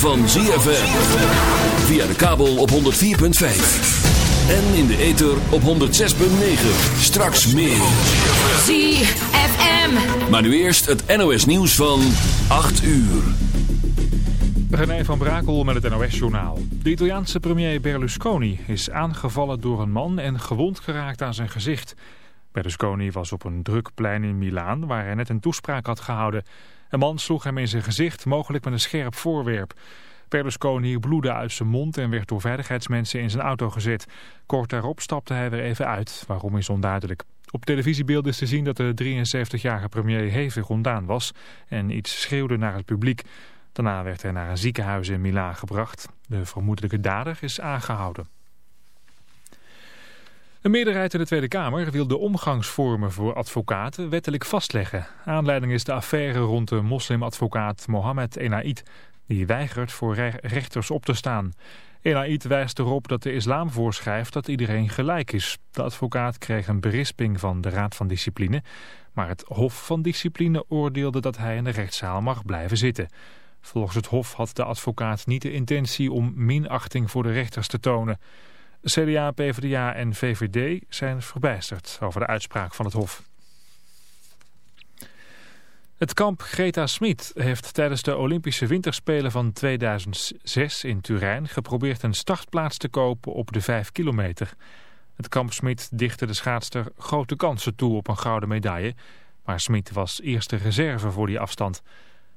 Van ZFM. Via de kabel op 104.5. En in de ether op 106.9. Straks meer. ZFM. Maar nu eerst het NOS nieuws van 8 uur. René van Brakel met het NOS-journaal. De Italiaanse premier Berlusconi is aangevallen door een man en gewond geraakt aan zijn gezicht. Berlusconi was op een druk plein in Milaan waar hij net een toespraak had gehouden. Een man sloeg hem in zijn gezicht, mogelijk met een scherp voorwerp. Berlusconi bloedde uit zijn mond en werd door veiligheidsmensen in zijn auto gezet. Kort daarop stapte hij weer even uit, waarom is onduidelijk. Op televisiebeelden is te zien dat de 73-jarige premier hevig ontdaan was en iets schreeuwde naar het publiek. Daarna werd hij naar een ziekenhuis in Milaan gebracht. De vermoedelijke dader is aangehouden. Een meerderheid in de Tweede Kamer wil de omgangsvormen voor advocaten wettelijk vastleggen. Aanleiding is de affaire rond de moslimadvocaat Mohammed Enaid, die weigert voor rechters op te staan. Enaid wijst erop dat de islam voorschrijft dat iedereen gelijk is. De advocaat kreeg een berisping van de Raad van Discipline, maar het Hof van Discipline oordeelde dat hij in de rechtszaal mag blijven zitten. Volgens het Hof had de advocaat niet de intentie om minachting voor de rechters te tonen. CDA, PvdA en VVD zijn verbijsterd over de uitspraak van het Hof. Het kamp Greta Smit heeft tijdens de Olympische Winterspelen van 2006 in Turijn geprobeerd een startplaats te kopen op de 5 kilometer. Het kamp Smit dichtte de schaatster grote kansen toe op een gouden medaille, maar Smit was eerste reserve voor die afstand.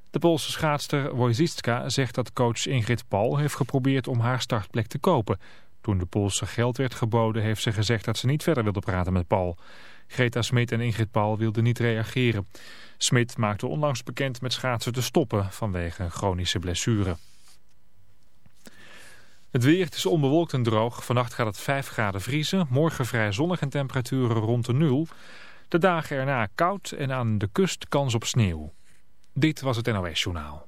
De Poolse schaatster Wojcicka zegt dat coach Ingrid Paul heeft geprobeerd om haar startplek te kopen. Toen de Poolse geld werd geboden heeft ze gezegd dat ze niet verder wilde praten met Paul. Greta Smit en Ingrid Paul wilden niet reageren. Smit maakte onlangs bekend met schaatsen te stoppen vanwege chronische blessure. Het weer is onbewolkt en droog. Vannacht gaat het 5 graden vriezen. Morgen vrij zonnig en temperaturen rond de nul. De dagen erna koud en aan de kust kans op sneeuw. Dit was het NOS Journaal.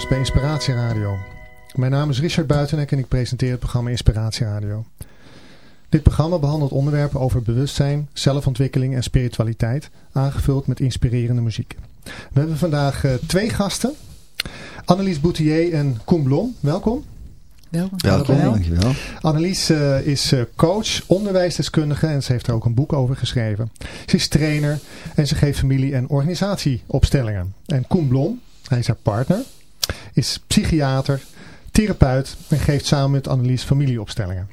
Luisteraars bij Inspiratie Radio. Mijn naam is Richard Buitenek en ik presenteer het programma Inspiratie Radio. Dit programma behandelt onderwerpen over bewustzijn, zelfontwikkeling en spiritualiteit, aangevuld met inspirerende muziek. We hebben vandaag eh, twee gasten, Annelies Boutier en Koen Blom. Welkom. Welkom, Welkom. dankjewel. Annelies eh, is eh, coach, onderwijsdeskundige en ze heeft er ook een boek over geschreven. Ze is trainer en ze geeft familie- en organisatieopstellingen. En Koen Blom, hij is haar partner, is psychiater, therapeut en geeft samen met Annelies familieopstellingen.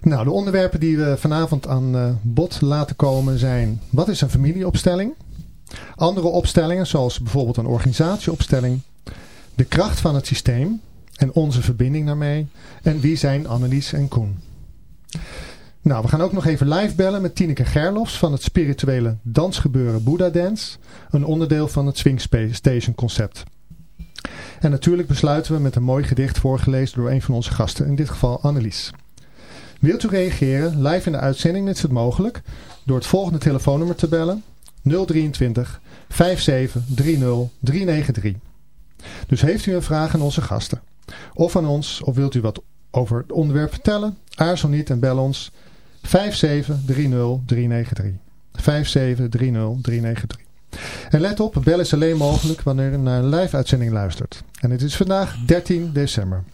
Nou, de onderwerpen die we vanavond aan eh, bod laten komen zijn... Wat is een familieopstelling? Andere opstellingen, zoals bijvoorbeeld een organisatieopstelling. De kracht van het systeem en onze verbinding daarmee. En wie zijn Annelies en Koen? Nou, we gaan ook nog even live bellen met Tineke Gerlofs van het spirituele dansgebeuren Buddha Dance. Een onderdeel van het Swing Station concept. En natuurlijk besluiten we met een mooi gedicht voorgelezen door een van onze gasten, in dit geval Annelies. Wilt u reageren live in de uitzending, is het mogelijk, door het volgende telefoonnummer te bellen 023 5730 393. Dus heeft u een vraag aan onze gasten. of aan ons of wilt u wat over het onderwerp vertellen? Aarzel niet en bel ons 5730393. 5730393. En let op, bel is alleen mogelijk wanneer u naar een live uitzending luistert. En het is vandaag 13 december.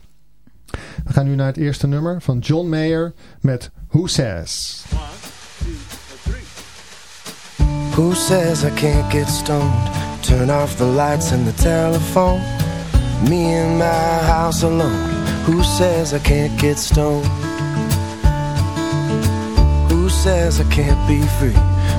We gaan nu naar het eerste nummer van John Mayer met Who Says. Who says I can't get stoned? Turn off the lights and the telephone. Me in my house alone. Who says I can't get stoned? Who says I can't be free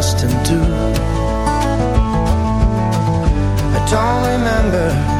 lost and do I don't remember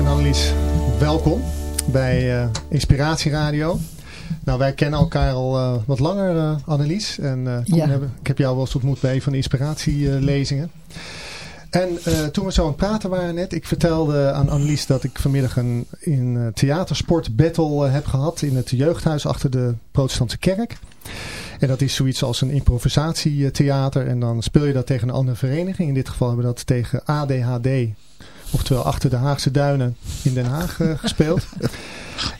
En Annelies, welkom bij eh, Inspiratie Radio. Nou, wij kennen elkaar al eh, wat langer, eh, Annelies. En Ja. hebben- ik heb jou wel eens ontmoet bij een van de inspiratielezingen. En toen we zo aan het praten waren net, ik vertelde aan Annelies dat ik vanmiddag een in theatersport battle heb gehad in het jeugdhuis achter de protestantse kerk. En dat is zoiets als een improvisatietheater. En dan speel je dat tegen een andere vereniging. In dit geval hebben we dat tegen ADHD. Oftewel achter de Haagse Duinen in Den Haag eh, gespeeld.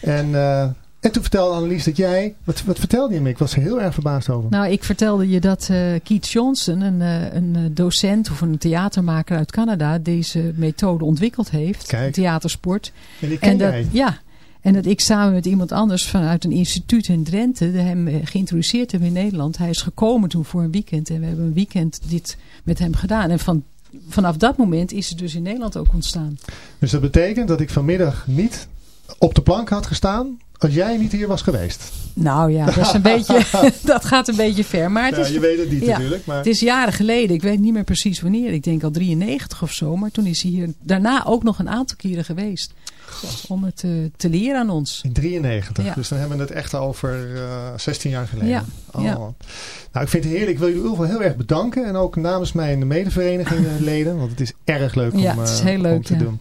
En, eh, en toen vertelde Annelies dat jij... Wat, wat vertelde je me? Ik was er heel erg verbaasd over. Nou, ik vertelde je dat eh, Keith Johnson, een, een docent of een theatermaker uit Canada, deze methode ontwikkeld heeft. Kijk. Theatersport. en die ken En dat, jij. ja, en dat ik samen met iemand anders vanuit een instituut in Drenthe de hem geïntroduceerd heb in Nederland. Hij is gekomen toen voor een weekend en we hebben een weekend dit met hem gedaan. En van, vanaf dat moment is het dus in Nederland ook ontstaan. Dus dat betekent dat ik vanmiddag niet op de plank had gestaan... als jij niet hier was geweest. Nou ja, dat, is een beetje, dat gaat een beetje ver. Maar het ja, is je weet het niet ja. natuurlijk. Maar... Het is jaren geleden, ik weet niet meer precies wanneer. Ik denk al 93 of zo. Maar toen is hij hier daarna ook nog een aantal keren geweest. Om het eh, te leren aan ons. In 93. Ja. Dus dan hebben we het echt over eh 16 jaar geleden. Ja, Oh. ja. Nou, ik vind het heerlijk. Ik wil jullie geval heel erg bedanken. En ook namens mijn medeverenigingsleden. Want het is erg leuk om, Ja, het is eh, heel om leuk, te doen.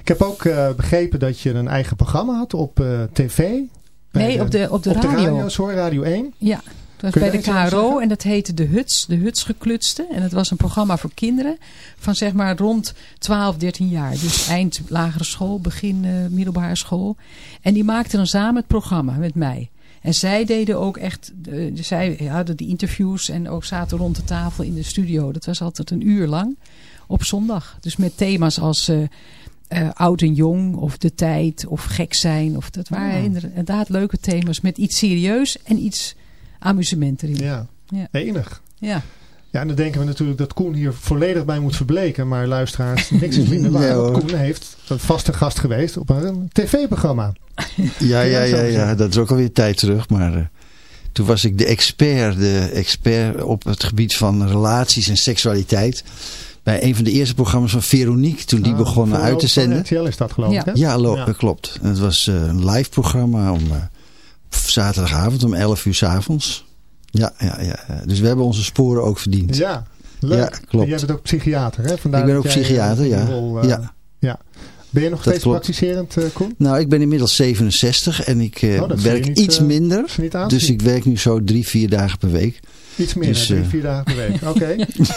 Ik heb ook eh, begrepen dat je een eigen programma had op eh, tv. Nee, op de, op de op radio. de radio, sorry, Radio 1. Ja, dat was bij de KRO en dat heette De Huts, De Huts Geklutste. En het was een programma voor kinderen van zeg maar rond 12, 13 jaar. Dus eind lagere school, begin eh, middelbare school. En die maakten dan samen het programma met mij. En zij deden ook echt, uh, zij hadden die interviews en ook zaten rond de tafel in de studio. Dat was altijd een uur lang op zondag. Dus met thema's als uh, uh, oud en jong of de tijd of gek zijn. Of, dat waren Oh. inderdaad leuke thema's met iets serieus en iets amusement erin. Ja, Ja. enig. Ja. Ja, en dan denken we natuurlijk dat Koen hier volledig bij moet verbleken. Maar luisteraars, niks is minder waar. Hoor. Koen heeft een vaste gast geweest op een tv-programma. Ja, ja, Ja, ja, ja, dat is ook alweer tijd terug. Maar eh, toen was ik de expert, de expert op het gebied van relaties en seksualiteit. Bij een van de eerste programma's van Veronique, toen die Ah, begonnen uit te zenden. RTL is dat geloof Ja. ik, hè? Ja, lo- Ja. dat klopt. En Het was eh, een live programma om eh, zaterdagavond om 11 uur s avonds. Ja, ja, ja. Dus we hebben onze sporen ook verdiend. Ja, leuk. Ja, klopt. En jij bent ook psychiater, hè? Vandaar ik ben ook psychiater, eh, ja. rol, eh, ja. ja. Ben je nog Dat steeds klopt. praktiserend, eh, Koen? Nou, ik ben inmiddels 67 en ik Oh, werk niet, iets minder. Dus ik werk nu zo drie, vier dagen per week. Iets meer, dus, drie, vier dagen per week. Oké.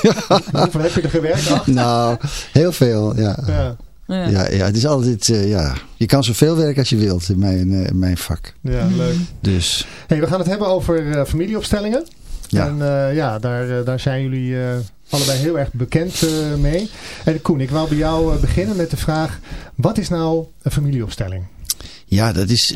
Hoeveel heb je er gewerkt? Acht? Nou, heel veel, ja. Ja, Ja. Ja, ja, het is altijd, eh, ja. Je kan zoveel werken als je wilt in mijn, eh, in mijn vak. ja leuk. Dus, Hey, we gaan het hebben over eh, familieopstellingen. ja. En eh, ja, daar, daar zijn jullie eh, allebei heel erg bekend mee. En Koen, ik wou bij jou beginnen met de vraag... Wat is nou een familieopstelling? Ja, dat is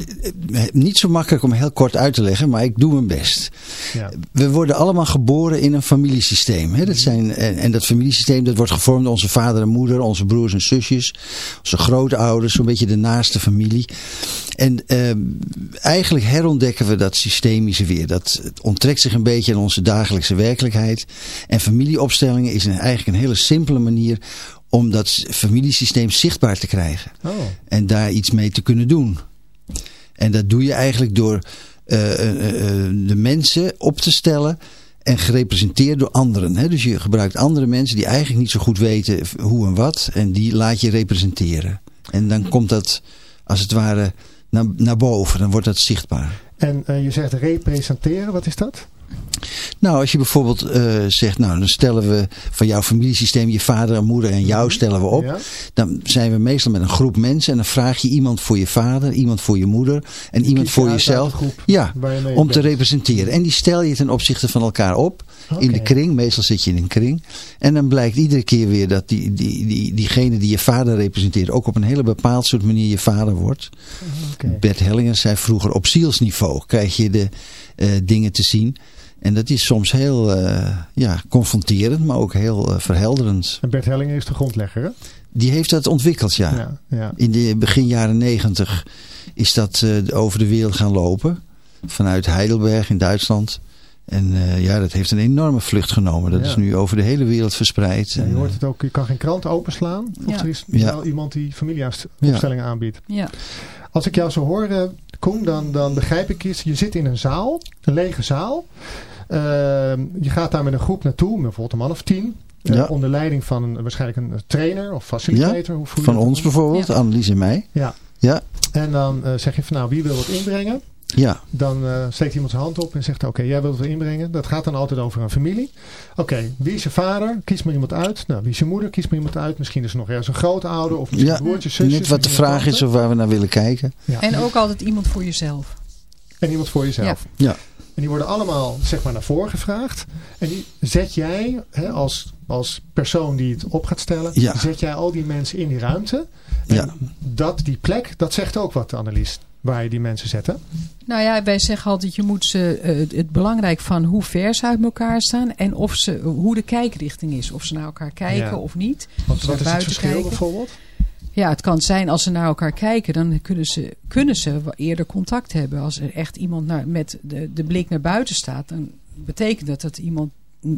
eh, niet zo makkelijk om heel kort uit te leggen, maar ik doe mijn best. Ja. We worden allemaal geboren in een familiesysteem. Hè? Dat zijn, en, en dat familiesysteem dat wordt gevormd door onze vader en moeder, onze broers en zusjes, onze grootouders, zo'n beetje de naaste familie. En eh, eigenlijk herontdekken we dat systemische weer. Dat onttrekt zich een beetje aan onze dagelijkse werkelijkheid. En familieopstellingen is een, eigenlijk een hele simpele manier om dat familiesysteem zichtbaar te krijgen. Oh, En daar iets mee te kunnen doen. En dat doe je eigenlijk door eh, eh, eh, de mensen op te stellen en gerepresenteerd door anderen. Hè? Dus je gebruikt andere mensen die eigenlijk niet zo goed weten hoe en wat. En die laat je representeren. En dan komt dat als het ware naar, naar boven. Dan wordt dat zichtbaar. en je zegt representeren, wat is dat? Nou, als je bijvoorbeeld eh, zegt, nou dan stellen we van jouw familiesysteem je vader en moeder en jou stellen we op. Ja? Dan zijn we meestal met een groep mensen en dan vraag je iemand voor je vader, iemand voor je moeder en iemand voor jezelf. Ja, je om te representeren. En die stel je ten opzichte van elkaar op in de kring. Meestal zit je in een kring. En dan blijkt iedere keer weer dat die, die, die, diegene die je vader representeert ook op een hele bepaald soort manier je vader wordt. Bert Hellinger zei vroeger op zielsniveau krijg je de eh, dingen te zien. En dat is soms heel eh, ja, confronterend, maar ook heel eh, verhelderend. En Bert Hellinger is de grondlegger, hè? Die heeft dat ontwikkeld, ja. ja. ja. In de begin jaren negentig is dat eh, over de wereld gaan lopen. Vanuit Heidelberg in Duitsland. En eh, ja, dat heeft een enorme vlucht genomen. Dat Ja. is nu over de hele wereld verspreid. Ja, je eh, hoort het ook, je kan geen krant openslaan. Of Ja. er is Ja. wel iemand die familieopstellingen aanbiedt. Ja. Als ik jou zo hoor, eh, Koen, dan, dan begrijp ik iets. Je zit in een zaal, een lege zaal. Ehm, je gaat daar met een groep naartoe, bijvoorbeeld een man of tien. eh, Ja. onder leiding van een, waarschijnlijk een trainer of facilitator. Hoe voel je van dat ons dan? bijvoorbeeld, Ja. Annelies en mij. Ja. Ja. En dan eh, zeg je van nou, wie wil wat inbrengen? Ja, Dan eh, steekt iemand zijn hand op en zegt oké, jij wilt het inbrengen. Dat gaat dan altijd over een familie. Oké, wie is je vader? Kies maar iemand uit. Nou, wie is je moeder? Kies maar iemand uit. Misschien is er nog ergens een grootouder of misschien Ja, broertje, zusje. net wat de vraag is of waar we naar willen kijken. Ja. En ook altijd iemand voor jezelf. En iemand voor jezelf. Ja. En die worden allemaal zeg maar naar voren gevraagd. En die zet jij hè, als, als persoon die het op gaat stellen. Ja. Zet jij al die mensen in die ruimte. En Ja. dat, die plek, dat zegt ook wat Annelies. Waar je die mensen zet hè? Nou ja, wij zeggen altijd, je moet ze, eh, het- belangrijk van hoe ver ze uit elkaar staan. En of ze, hoe de kijkrichting is. Of ze naar elkaar kijken Ja. of niet. Ze wat is het verschil kijken. bijvoorbeeld? Ja, het kan zijn als ze naar elkaar kijken, dan kunnen ze, kunnen ze eerder contact hebben. Als er echt iemand naar, met de, de blik naar buiten staat, dan betekent dat dat iemand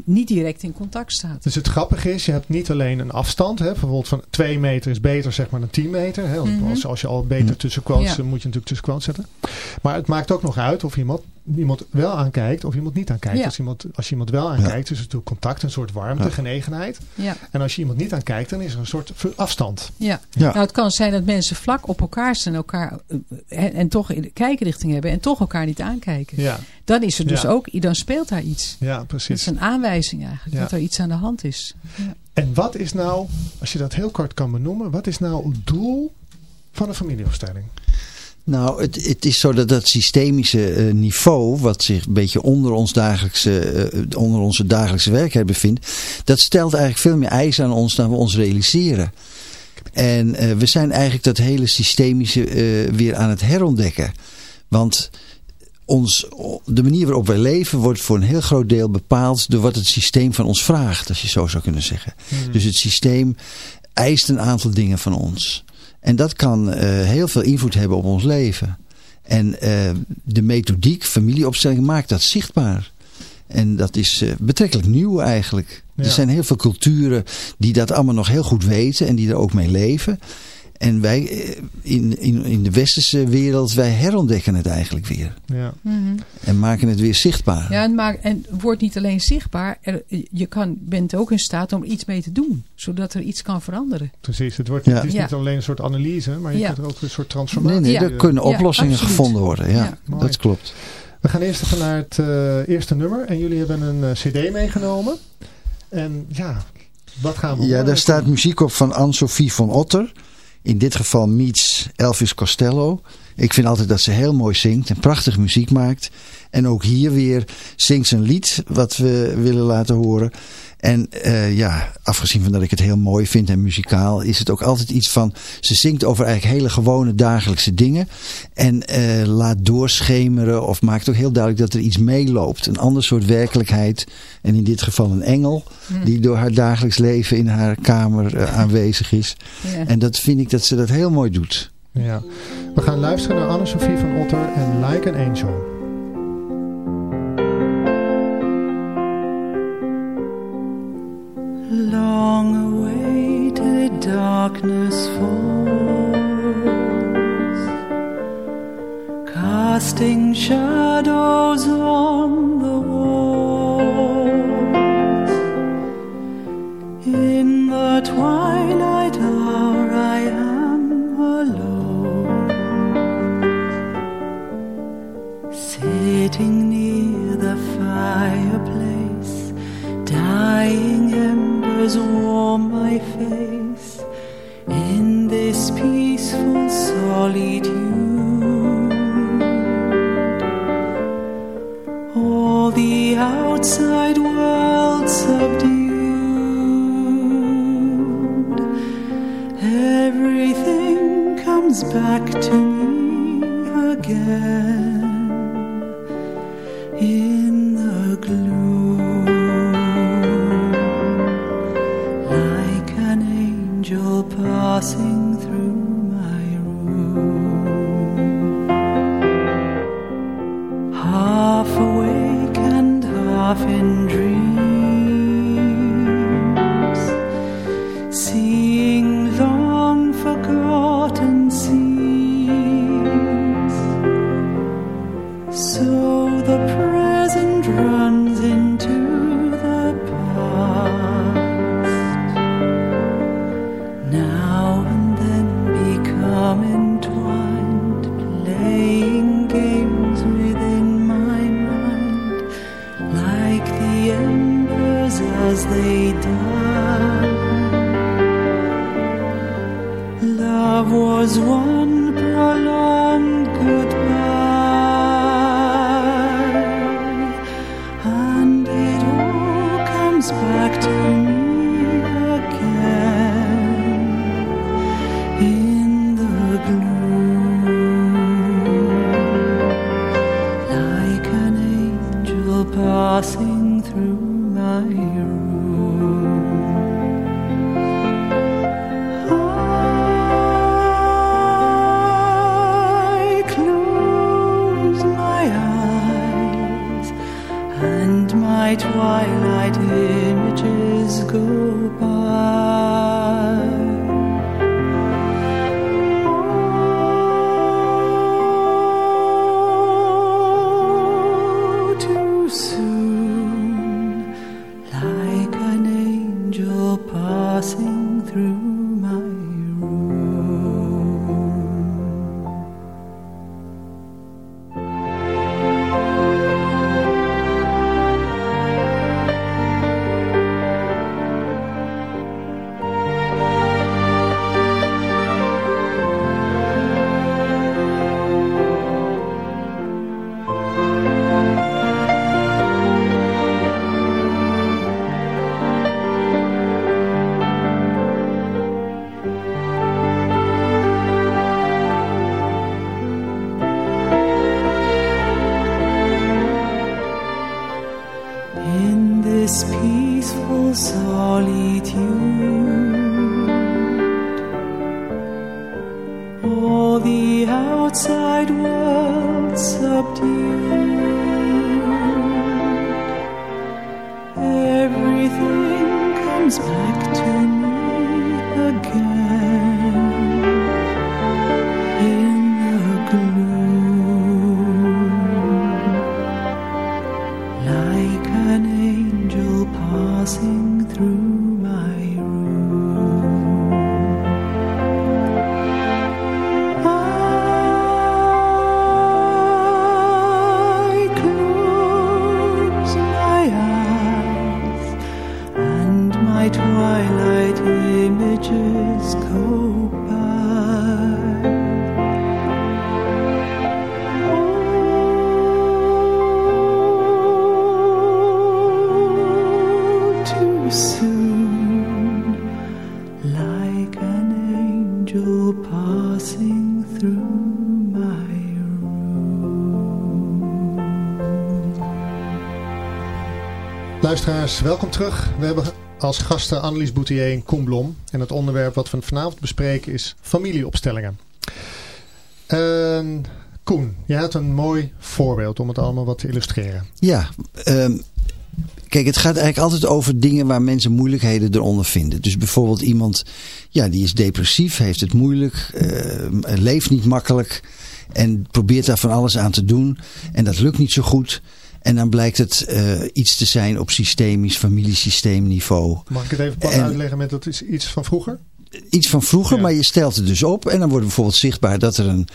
niet direct in contact staat. Dus het grappige is, je hebt niet alleen een afstand. Hè, bijvoorbeeld van 2 meter is beter zeg maar dan 10 meter. Hè, Mhm. als, als je al beter tussen quotes, Ja. moet je natuurlijk tussen quotes zetten. Maar het maakt ook nog uit of iemand, iemand wel aankijkt of iemand niet aankijkt. Ja. Als, iemand, als je iemand wel aankijkt, is er natuurlijk contact, een soort warmte, Ja. genegenheid. Ja, En als je iemand niet aankijkt, dan is er een soort afstand. ja. Ja. Nou, het kan zijn dat mensen vlak op elkaar staan elkaar, eh, en, en toch in de kijkrichting hebben en toch elkaar niet aankijken. Ja, Dan is er dus Ja. ook, dan speelt daar iets. ja Dat precies. is een aanwijzing eigenlijk, Ja. dat er iets aan de hand is. En wat is nou, als je dat heel kort kan benoemen, wat is nou het doel van een familieopstelling? Nou, het, het is zo dat dat systemische eh, niveau, wat zich een beetje onder, ons dagelijkse, eh, onder onze dagelijkse werkheid bevindt, dat stelt eigenlijk veel meer eisen aan ons dan we ons realiseren. En eh, we zijn eigenlijk dat hele systemische weer aan het herontdekken. Want ons, de manier waarop wij leven wordt voor een heel groot deel bepaald door wat het systeem van ons vraagt, als je zo zou kunnen zeggen. Hmm. Dus het systeem eist een aantal dingen van ons. En dat kan eh, heel veel invloed hebben op ons leven. En uh, de methodiek, familieopstelling maakt dat zichtbaar. En dat is uh, betrekkelijk nieuw eigenlijk. Er zijn heel veel culturen die dat allemaal nog heel goed weten en die er ook mee leven. En wij eh, in, in, in de westerse wereld, wij herontdekken het eigenlijk weer. Ja. Mhm. En maken het weer zichtbaar. Ja, en, maar, en wordt niet alleen zichtbaar, er, je kan, bent ook in staat om iets mee te doen. Zodat er iets kan veranderen. Precies, het, wordt, het is niet alleen een soort analyse, maar je ja. kunt er ook een soort transformatie. Nee, nee, er kunnen oplossingen gevonden worden. Ja, dat klopt. We gaan eerst even naar het uh, eerste nummer. En jullie hebben een uh, cd meegenomen. En ja, wat gaan we Ja, daar staat muziek op van Anne-Sophie van Otter in dit geval meets Elvis Costello. Ik vind altijd dat ze heel mooi zingt en prachtig muziek maakt. En ook hier weer zingt ze een lied wat we willen laten horen. En uh, ja, afgezien van dat ik het heel mooi vind en muzikaal, is het ook altijd iets van... Ze zingt over eigenlijk hele gewone dagelijkse dingen. En uh, laat doorschemeren of maakt ook heel duidelijk dat er iets meeloopt. Een ander soort werkelijkheid. En in dit geval een engel die door haar dagelijks leven in haar kamer uh, aanwezig is. En dat vind ik dat ze dat heel mooi doet. Ja. We gaan luisteren naar Anne-Sophie van Otter en Like an Angel. Darkness falls, casting shadows on the walls. Tears warm my face in this peaceful solitude. All the outside world subdued, everything comes back to me again. Passing Luisteraars, welkom terug. We hebben als gasten Annelies Boutier en Koen Blom. En het onderwerp wat we vanavond bespreken is familieopstellingen. Ehm, Koen, jij had een mooi voorbeeld om het allemaal wat te illustreren. Ja, ehm, kijk, het gaat eigenlijk altijd over dingen waar mensen moeilijkheden eronder vinden. Dus bijvoorbeeld iemand, ja, die is depressief, heeft het moeilijk, eh, leeft niet makkelijk en probeert daar van alles aan te doen. En dat lukt niet zo goed. En dan blijkt het eh, iets te zijn op systemisch, familiesysteemniveau. Mag ik het even plat En- uitleggen met dat is iets van vroeger? Iets van vroeger, Ja. maar je stelt het dus op. En dan wordt bijvoorbeeld zichtbaar dat er een,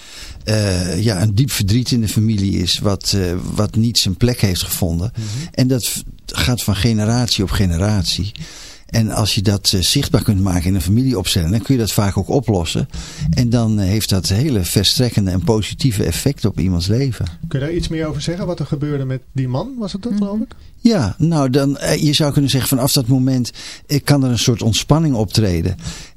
eh, ja, een diep verdriet in de familie is. Wat, eh, wat niet zijn plek heeft gevonden. En dat gaat van generatie op generatie. En als je dat eh, zichtbaar kunt maken in een familieopstelling, dan kun je dat vaak ook oplossen. En dan heeft dat hele verstrekkende en positieve effecten op iemands leven. Kun je daar iets meer over zeggen? Wat er gebeurde met die man, was het dat geloof ik? Ja, nou dan, je zou kunnen zeggen vanaf dat moment kan er een soort ontspanning optreden.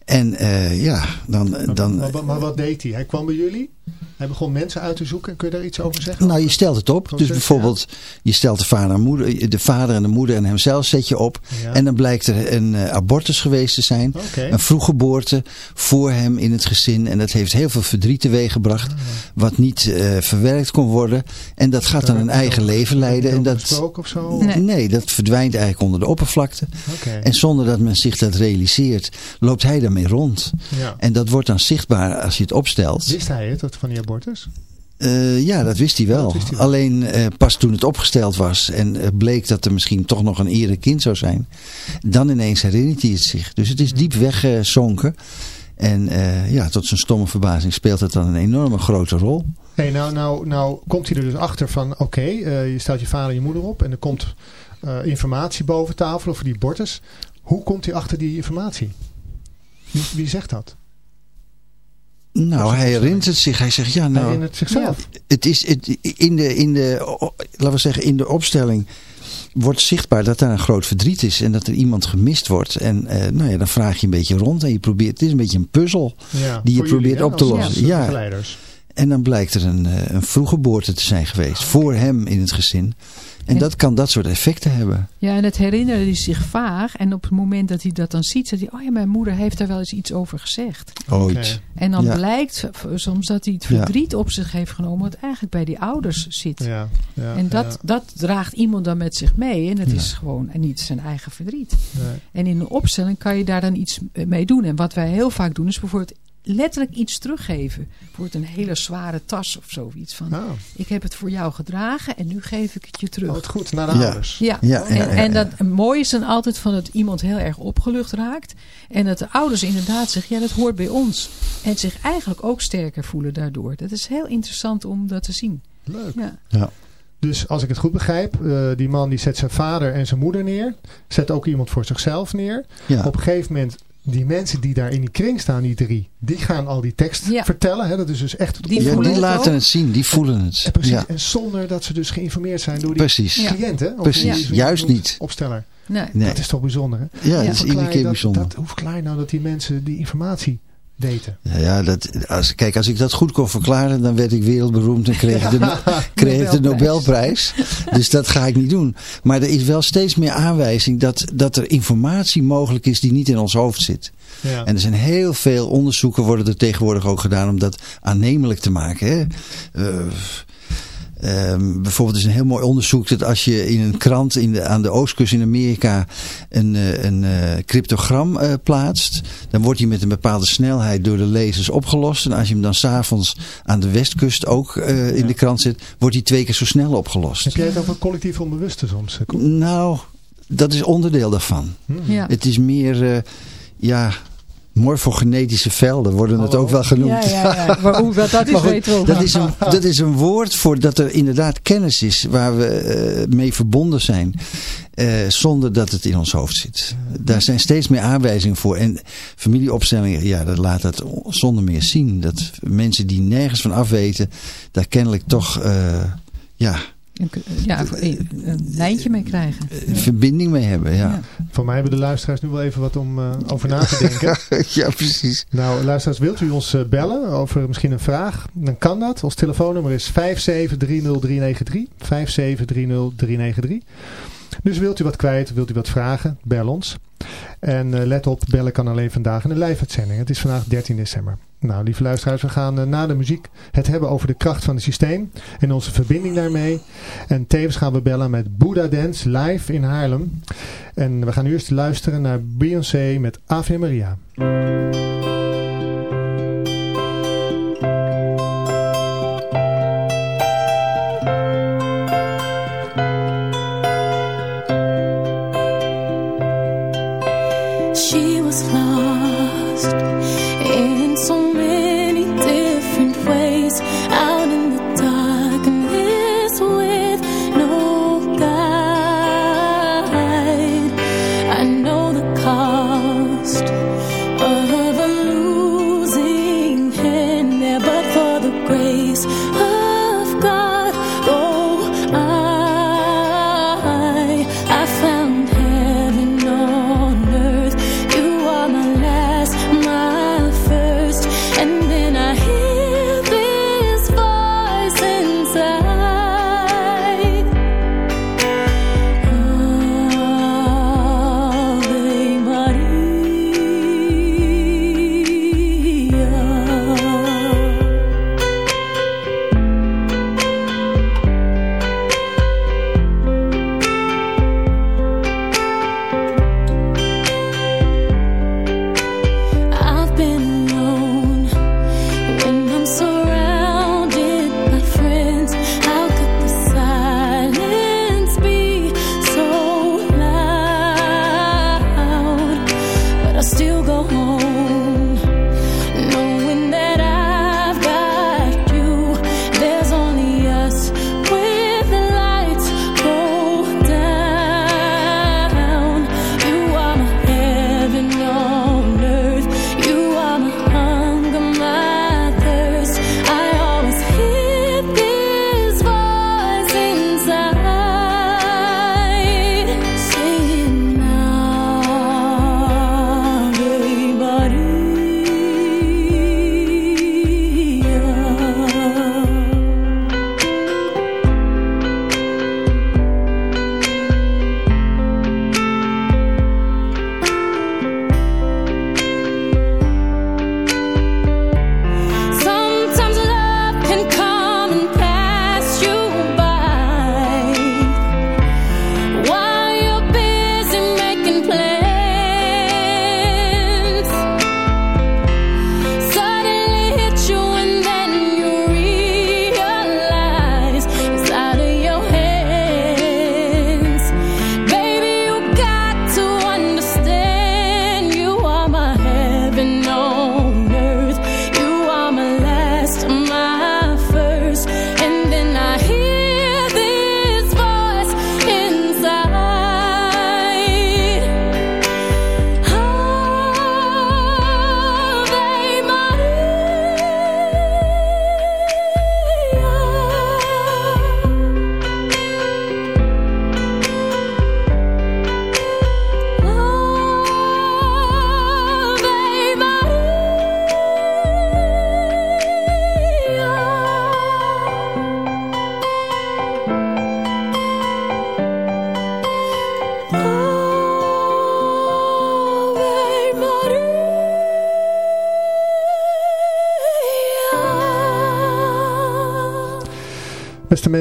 En eh, ja, dan... dan Maar, maar, maar wat deed hij? Hij kwam bij jullie? Hij begon mensen uit te zoeken. Kun je daar iets over zeggen? Nou, je stelt het op. Dus bijvoorbeeld, je stelt de vader, en moeder, de vader en de moeder en hemzelf zet je op. Ja. En dan blijkt er een eh, abortus geweest te zijn. Oké. Een vroeggeboorte voor hem in het gezin. En dat heeft heel veel verdriet teweeggebracht. Wat niet eh, verwerkt kon worden. En dat gaat dan een eigen leven leiden. En dat, of zo? Nee. nee, dat verdwijnt eigenlijk onder de oppervlakte. En zonder dat men zich dat realiseert, loopt hij daarmee rond. Ja. En dat wordt dan zichtbaar als je het opstelt. Wist hij het, dat van die abortus? Eh, ja, dat wist hij wel. Dat wist hij wel. Alleen eh, pas toen het opgesteld was en eh, bleek dat er misschien toch nog een eerder kind zou zijn. Dan ineens herinnert hij het zich. Dus het is diep weggezonken. En ja, tot zijn stomme verbazing speelt het dan een enorme grote rol. Hey, nou, nou, nou komt hij er dus achter van, oké, je stelt je vader en je moeder op en er komt informatie boven tafel over die abortus. Hoe komt hij achter die informatie? Wie, wie zegt dat? Nou, hij herinnert het zich. Hij zegt, ja, hij nou, in het zichzelf. het is het, in, de, in, de, laten we zeggen, in de opstelling wordt zichtbaar dat daar een groot verdriet is. En dat er iemand gemist wordt. En eh, nou ja, dan vraag je een beetje rond en je probeert, het is een beetje een puzzel. Ja, die je jullie, probeert hè, op te lossen. Ja. En dan blijkt er een, eh, een vroege geboorte te zijn geweest. Voor hem in het gezin. En En- dat kan dat soort effecten hebben. Ja, en het herinnerde hij zich vaag. En op het moment dat hij dat dan ziet, zegt hij... Oh ja, mijn moeder heeft daar wel eens iets over gezegd. Ooit. En dan Ja. blijkt soms dat hij het Ja. verdriet op zich heeft genomen... wat eigenlijk bij die ouders zit. Ja, ja, en dat, ja, dat draagt iemand dan met zich mee. En dat Ja. is gewoon en niet zijn eigen verdriet. nee. En in een opstelling kan je daar dan iets mee doen. En wat wij heel vaak doen is bijvoorbeeld letterlijk iets teruggeven. Bijvoorbeeld een hele zware tas of zoiets. Van, Oh, ik heb het voor jou gedragen en nu geef ik het je terug. wat goed, naar de Ja. ouders. Ja, Ja, en, ja, ja, en dat het mooie is dan altijd van dat iemand heel erg opgelucht raakt. En dat de ouders inderdaad zeggen, ja dat hoort bij ons. En zich eigenlijk ook sterker voelen daardoor. Dat is heel interessant om dat te zien. Leuk. Ja. Dus als ik het goed begrijp, eh, die man die zet zijn vader en zijn moeder neer. Zet ook iemand voor zichzelf neer. Ja. Op een gegeven moment, die mensen die daar in die kring staan, die drie, die gaan al die tekst Ja. vertellen. Hè? Dat is dus echt het Die ja, die het laten ook. het zien. Die voelen het. En, precies, Ja, en zonder dat ze dus geïnformeerd zijn door die precies. Ja. cliënt. Hè? Of Precies, juist niet. Opsteller. Nee. Nee. Dat is toch bijzonder hè? Ja, dat is iedere keer dat, bijzonder. Dat, hoe verklaar je nou dat die mensen die informatie weten? Ja, ja dat, als, kijk, als ik dat goed kon verklaren, dan werd ik wereldberoemd en kreeg ik de, kreeg de Nobelprijs. Dus dat ga ik niet doen. Maar er is wel steeds meer aanwijzing dat, dat er informatie mogelijk is die niet in ons hoofd zit. Ja. En er zijn heel veel onderzoeken worden er tegenwoordig ook gedaan om dat aannemelijk te maken. Hè? Eh, ehm, bijvoorbeeld is een heel mooi onderzoek dat als je in een krant in de, aan de oostkust in Amerika een, eh, een eh, cryptogram eh, plaatst, dan wordt die met een bepaalde snelheid door de lezers opgelost. En als je hem dan s'avonds aan de westkust ook eh, in de krant zet, wordt die twee keer zo snel opgelost. Heb jij het over collectief onbewuste soms? Nou, dat is onderdeel daarvan. Ja. Het is meer, eh, ja, morfogenetische velden worden het Oh, ook wel genoemd. Ja, ja, ja. Maar hoe dat is, Maar goed, weten we ook dat, is een, dat is een woord voor dat er inderdaad kennis is waar we eh, mee verbonden zijn. eh, zonder dat het in ons hoofd zit. Daar zijn steeds meer aanwijzingen voor. En familieopstellingen, ja, dat laat dat zonder meer zien. Dat mensen die nergens van afweten, daar kennelijk toch eh, ja, Ja, een, een lijntje mee krijgen. een verbinding mee hebben. Ja, Voor mij hebben de luisteraars nu wel even wat om eh, over na te denken. ja. precies. Nou, luisteraars, wilt u ons eh, bellen over misschien een vraag? Dan kan dat. Ons telefoonnummer is 5730393. 5730393. Dus wilt u wat kwijt, wilt u wat vragen, bel ons. En eh, let op, bellen kan alleen vandaag in de live-uitzending. Het is vandaag 13 december. Nou, lieve luisteraars, we gaan eh, na de muziek het hebben over de kracht van het systeem en onze verbinding daarmee. En tevens gaan we bellen met Buddha Dance live in Haarlem. En we gaan nu eerst luisteren naar Beyoncé met Ave Maria.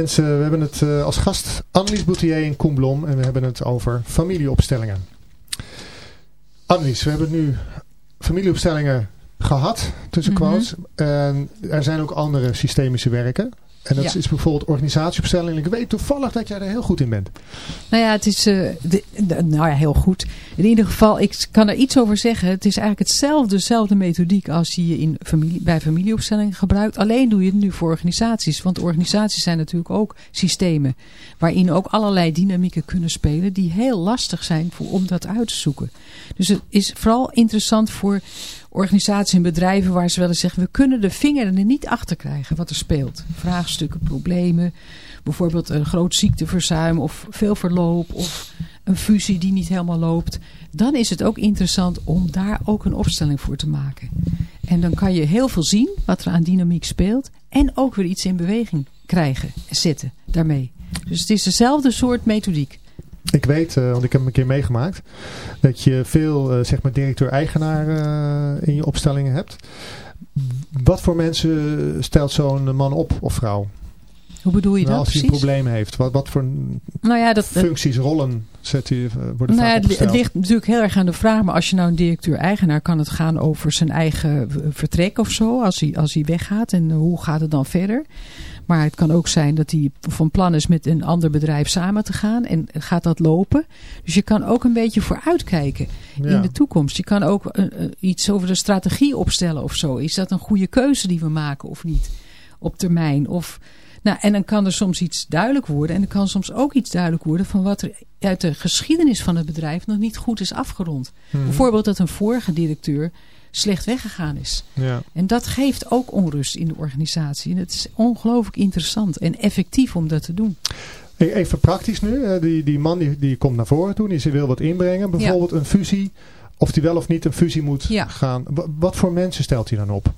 Mensen, we hebben het uh, als gast Annelies Boutier in Koenblom en we hebben het over familieopstellingen. Annelies, we hebben nu familieopstellingen gehad, tussen mm -hmm. quotes. En er zijn ook andere systemische werken. En dat ja. is bijvoorbeeld organisatieopstelling. Ik weet toevallig dat jij er heel goed in bent. Nou ja, het is uh, de, de, nou ja, heel goed. In ieder geval, ik kan er iets over zeggen. Het is eigenlijk hetzelfde, dezelfde methodiek als die je in familie, bij familieopstellingen gebruikt. Alleen doe je het nu voor organisaties. Want organisaties zijn natuurlijk ook systemen. Waarin ook allerlei dynamieken kunnen spelen. Die heel lastig zijn voor, om dat uit te zoeken. Dus het is vooral interessant voor organisaties en bedrijven waar ze wel eens zeggen... we kunnen de vinger er niet achter krijgen wat er speelt. Vraagstukken, problemen, bijvoorbeeld een groot ziekteverzuim of veel verloop... of een fusie die niet helemaal loopt. Dan is het ook interessant om daar ook een opstelling voor te maken. En dan kan je heel veel zien wat er aan dynamiek speelt... en ook weer iets in beweging krijgen, zetten daarmee. Dus het is dezelfde soort methodiek. Ik weet, uh, want ik heb hem een keer meegemaakt, dat je veel uh, zeg maar directeur-eigenaar uh, in je opstellingen hebt. Wat voor mensen stelt zo'n man op of vrouw? Hoe bedoel je nou, dat Als hij precies? een probleem heeft, wat, wat voor nou ja, dat, functies, rollen zet u, worden nou ja? Het ligt natuurlijk heel erg aan de vraag, maar als je nou een directeur-eigenaar kan het gaan over zijn eigen vertrek of zo, als hij, als hij weggaat en hoe gaat het dan verder? Maar het kan ook zijn dat hij van plan is met een ander bedrijf samen te gaan. En gaat dat lopen? Dus je kan ook een beetje vooruitkijken ja. in de toekomst. Je kan ook uh, uh, iets over de strategie opstellen of zo. Is dat een goede keuze die we maken of niet? Op termijn. Of, nou, en dan kan er soms iets duidelijk worden. En er kan soms ook iets duidelijk worden van wat er uit de geschiedenis van het bedrijf nog niet goed is afgerond. Hmm. Bijvoorbeeld dat een vorige directeur slecht weggegaan is. Ja. En dat geeft ook onrust in de organisatie. En het is ongelooflijk interessant en effectief om dat te doen. Even praktisch nu. Die, die man die, die komt naar voren toe. Die wil wat inbrengen. Bijvoorbeeld ja. een fusie. Of die wel of niet een fusie moet ja. gaan. Wat voor mensen stelt hij dan op?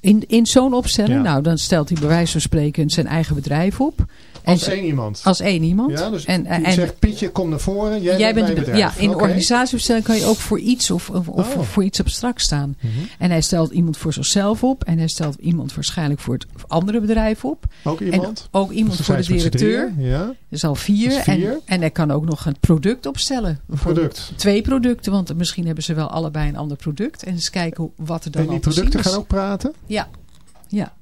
In, in zo'n opstelling? Nou, dan stelt hij bij wijze van spreken zijn eigen bedrijf op. Als één iemand? Als één iemand. Ja, dus en, en, zegt Pietje, kom naar voren, jij, jij bent bedrijf. Ja, in de okay. organisatieopstelling kan je ook voor iets of, of, of Oh. voor iets abstract staan. Mm -hmm. En hij stelt iemand voor zichzelf op. En hij stelt iemand waarschijnlijk voor het andere bedrijf op. Ook iemand? En ook iemand dus voor de directeur. Drieën, ja. Dat is al vier. is vier. En, en hij kan ook nog een product opstellen. Een product? Twee producten, want misschien hebben ze wel allebei een ander product. En eens kijken wat er dan En die al te producten is. gaan ook praten? Ja, ja.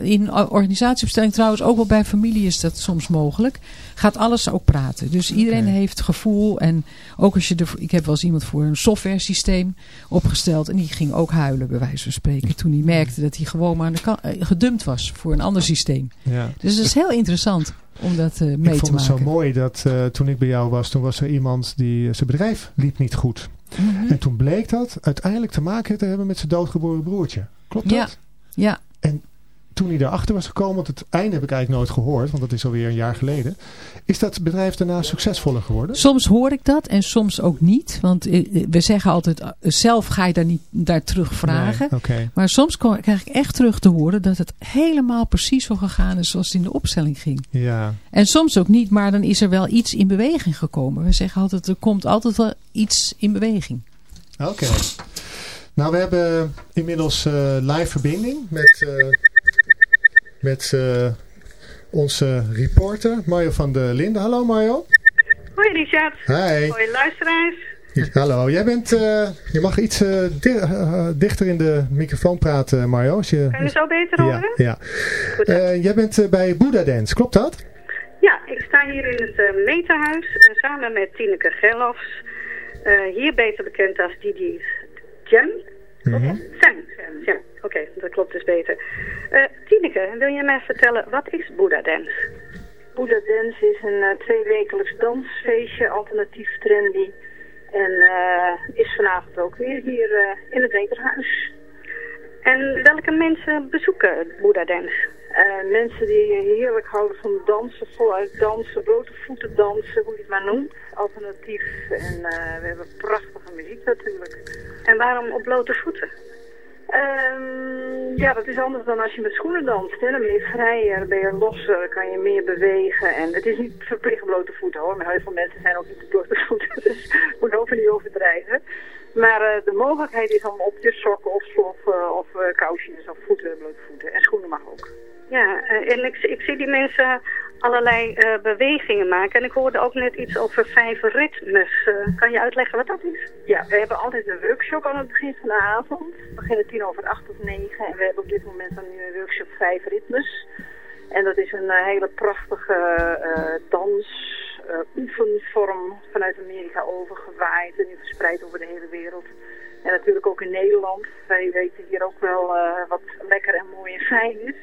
In organisatieopstelling trouwens, ook wel bij familie is dat soms mogelijk. Gaat alles ook praten. Dus iedereen Okay. heeft gevoel. En ook als je er, ik heb wel eens iemand voor een software systeem opgesteld. En die ging ook huilen bij wijze van spreken. Toen hij merkte dat hij gewoon maar aan de eh, gedumpt was voor een ander systeem. Ja. Dus het is heel interessant om dat uh, mee te maken. Ik vond het zo mooi dat uh, toen ik bij jou was, toen was er iemand die zijn bedrijf liep niet goed. Mm -hmm. En toen bleek dat uiteindelijk te maken te hebben met zijn doodgeboren broertje. Klopt dat? Ja. ja. En toen hij erachter was gekomen, want het einde heb ik eigenlijk nooit gehoord, want dat is alweer een jaar geleden. Is dat bedrijf daarna succesvoller geworden? Soms hoor ik dat en soms ook niet. Want we zeggen altijd, zelf ga je daar niet daar terug vragen. Nee, okay. Maar soms krijg ik echt terug te horen dat het helemaal precies zo gegaan is zoals het in de opstelling ging. Ja. En soms ook niet, maar dan is er wel iets in beweging gekomen. We zeggen altijd, er komt altijd wel iets in beweging. Oké. Okay. Nou, we hebben inmiddels uh, live verbinding met... Uh, met uh, onze reporter Mario van der Linden. Hallo Mario. Hoi Richard. Hi. Hoi luisteraars. Hallo, jij bent, uh, je mag iets uh, di dichter in de microfoon praten Mario. Als je, kan je zo beter ja, horen? Ja. jij bent bij Buddha Dance, klopt dat? Ja, ik sta hier in het Meterhuis samen met Tineke Gerlofs. hier beter bekend als Didi Jam. Mm -hmm. Sam. Oké, okay, dat klopt dus beter. Uh, Tineke, wil je mij vertellen, wat is Buddha Dance? Buddha Dance is een uh, tweewekelijks dansfeestje, alternatief trendy. En uh, is vanavond ook weer hier in het Weterhuis. En welke mensen bezoeken Buddha Dance? mensen die heerlijk houden van dansen, voluit dansen, blote voeten dansen, hoe je het maar noemt. Alternatief. En we hebben prachtige muziek natuurlijk. En waarom op blote voeten? Um, ja, dat is anders dan als je met schoenen danst. Hè. Dan ben je vrijer, ben je losser, kan je meer bewegen. En het is niet verplicht blote voeten hoor. Maar heel veel mensen zijn ook niet blote voeten. Dus moet ook niet overdrijven. Maar uh, de mogelijkheid is om op je sokken of slof uh, of uh, kousjes of voeten, blote voeten. En schoenen mag ook. Ja, eh, en ik, ik zie die mensen allerlei eh, bewegingen maken. En ik hoorde ook net iets over vijf ritmes. Eh, kan je uitleggen wat dat is? Ja, we hebben altijd een workshop aan het begin van de avond. We beginnen tien over acht tot negen. En we hebben op dit moment dan nu een workshop vijf ritmes. En dat is een hele prachtige dans, oefenvorm vanuit Amerika overgewaaid. En nu verspreid over de hele wereld. En natuurlijk ook in Nederland. Wij weten hier ook wel wat lekker en mooi en fijn is.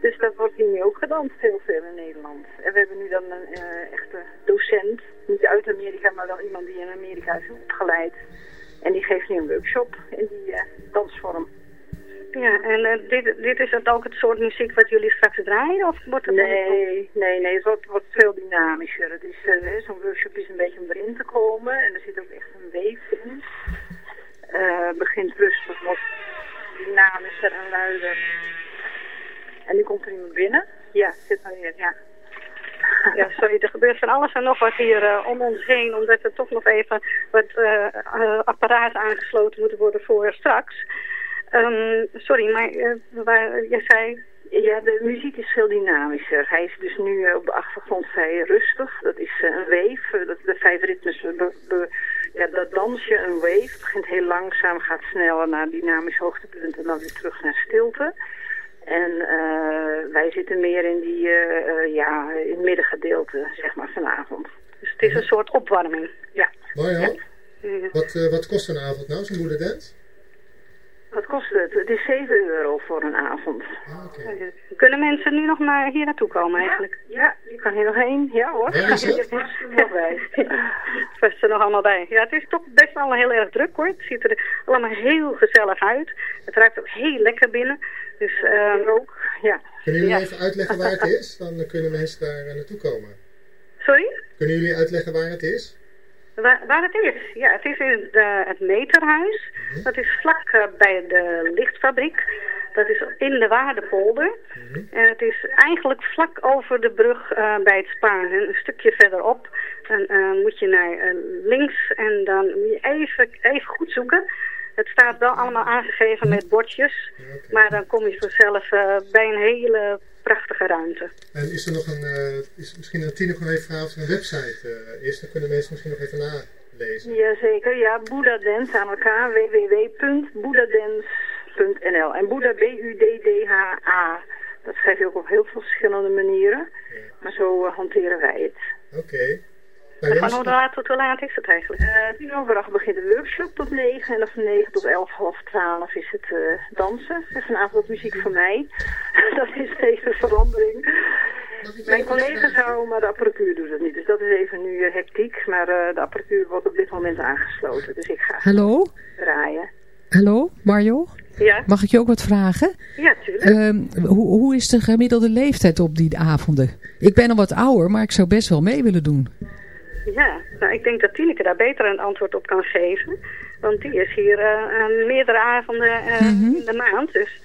Dus dat wordt hier nu ook gedanst, heel veel in Nederland. En we hebben nu dan een uh, echte docent, niet uit Amerika, maar wel iemand die in Amerika is opgeleid. En die geeft nu een workshop in die dansvorm. Ja, en uh, dit, dit is het ook het soort muziek wat jullie straks draaien? Of wordt het nee, nee, nee, het wordt, wordt veel dynamischer. Het is, zo'n workshop is een beetje om erin te komen. En er zit ook echt een weef in. begint rustig, wordt dynamischer en luider. En nu komt er iemand binnen. Ja, zit maar hier, ja. Ja, sorry, er gebeurt van alles en nog wat hier uh, om ons heen, omdat er toch nog even wat uh, uh, apparaten aangesloten moeten worden voor straks. Um, sorry, maar waar, jij zei... Ja, de muziek is veel dynamischer. Hij is dus nu op de achtergrond vrij rustig. Dat is een wave, dat, de vijf ritmes, be, ja, dat dansje, een wave, het begint heel langzaam, gaat sneller naar dynamisch hoogtepunt en dan weer terug naar stilte. En uh, wij zitten meer in die, uh, ja, in het middengedeelte, zeg maar, vanavond. Dus het is een soort opwarming, ja. Ja. wat, uh, wat kost een avond nou, zo'n moederdent? Wat kost het? Het is 7 euro voor een avond. Ah, okay. Kunnen mensen nu nog maar hier naartoe komen eigenlijk? Ja, je kan hier nog heen. Ja hoor. Ja, is het? nog bij. Het is er nog allemaal bij. Ja, het is toch best wel heel erg druk hoor. Het ziet er allemaal heel gezellig uit. Het ruikt ook heel lekker binnen. Dus uh, ook, ja. Kunnen jullie ja. even uitleggen waar het is? Dan kunnen mensen daar naartoe komen. Sorry? Kunnen jullie uitleggen waar het is? Waar, waar het is? Ja, het is in de, het meterhuis. Mm -hmm. Dat is vlak uh, bij de lichtfabriek. Dat is in de Waardepolder. Mm -hmm. En het is eigenlijk vlak over de brug uh, bij het Spaan. Een stukje verderop. Dan uh, moet je naar links en dan moet je even, even goed zoeken. Het staat wel allemaal aangegeven met bordjes. Maar dan kom je vanzelf bij een hele prachtige ruimte. En is er nog een, uh, is misschien een Tine nog even er een website uh, is? Dan kunnen mensen misschien nog even nalezen. Jazeker, ja. Boeddha Dance aan elkaar. www.boeddhadance.nl En Boeddha, B-U-D-D-H-A. Dat schrijf je ook op heel veel verschillende manieren. Ja. Maar zo hanteren wij het. Oké. Okay. Van hoe laat tot hoe laat is het eigenlijk? Uh, tien over acht begint de workshop tot negen. En van negen tot elf, half twaalf is het uh, dansen. En vanavond wat muziek voor mij. dat is even verandering. Mijn collega zou, maar de apparatuur doet het niet. Dus dat is even nu uh, hectiek. Maar de apparatuur wordt op dit moment aangesloten. Dus ik ga Hallo? draaien. Hallo, Mario? Ja? Mag ik je ook wat vragen? Ja, tuurlijk. Um, hoe, hoe is de gemiddelde leeftijd op die avonden? Ik ben al wat ouder, maar ik zou best wel mee willen doen. Ja, nou, ik denk dat Tineke daar beter een antwoord op kan geven. Want die is hier uh, meerdere avonden uh, mm -hmm. in de maand. Dus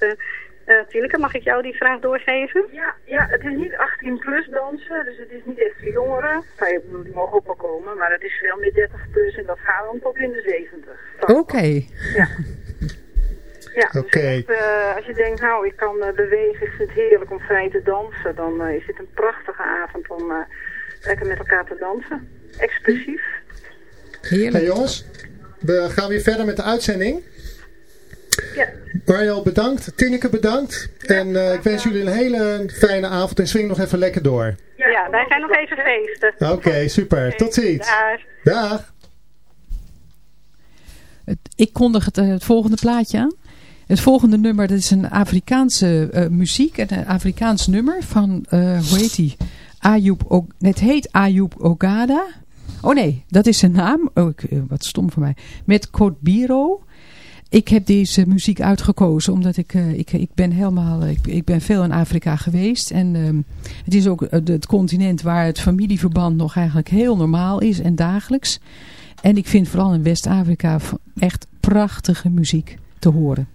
uh, Tineke, mag ik jou die vraag doorgeven? Ja, ja, het is niet 18 plus dansen, dus het is niet echt voor jongeren. Nou, die mogen ook wel komen, maar het is veel meer 30 plus en dat gaat dan tot in de 70. Oké. Okay. Ja. Ja. Okay. Dus uh, als je denkt, nou, ik kan uh, bewegen, ik vind het heerlijk om vrij te dansen, dan uh, is dit een prachtige avond om lekker met elkaar te dansen. Expressief. Heerlijk. Hey jongens, we gaan weer verder met de uitzending. Ja. Mario bedankt, Tineke bedankt. Ja, en uh, ik wens jullie een hele fijne avond en swing nog even lekker door. Ja, ja wij gaan nog even feesten. Oké, okay, super. Okay. Tot ziens. Dag. Ik kondig het, uh, het volgende plaatje aan. Het volgende nummer, dat is een Afrikaanse uh, muziek, een Afrikaans nummer van, hoe heet die? Ayub, o het heet Ayub Ogada. Oh nee, dat is zijn naam. Oh, ik, wat stom voor mij. Met Kotbiro. Ik heb deze muziek uitgekozen omdat ik, uh, ik, ik ben helemaal, ik, ik ben veel in Afrika geweest. En uh, het is ook het continent waar het familieverband nog eigenlijk heel normaal is en dagelijks. En ik vind vooral in West-Afrika echt prachtige muziek te horen.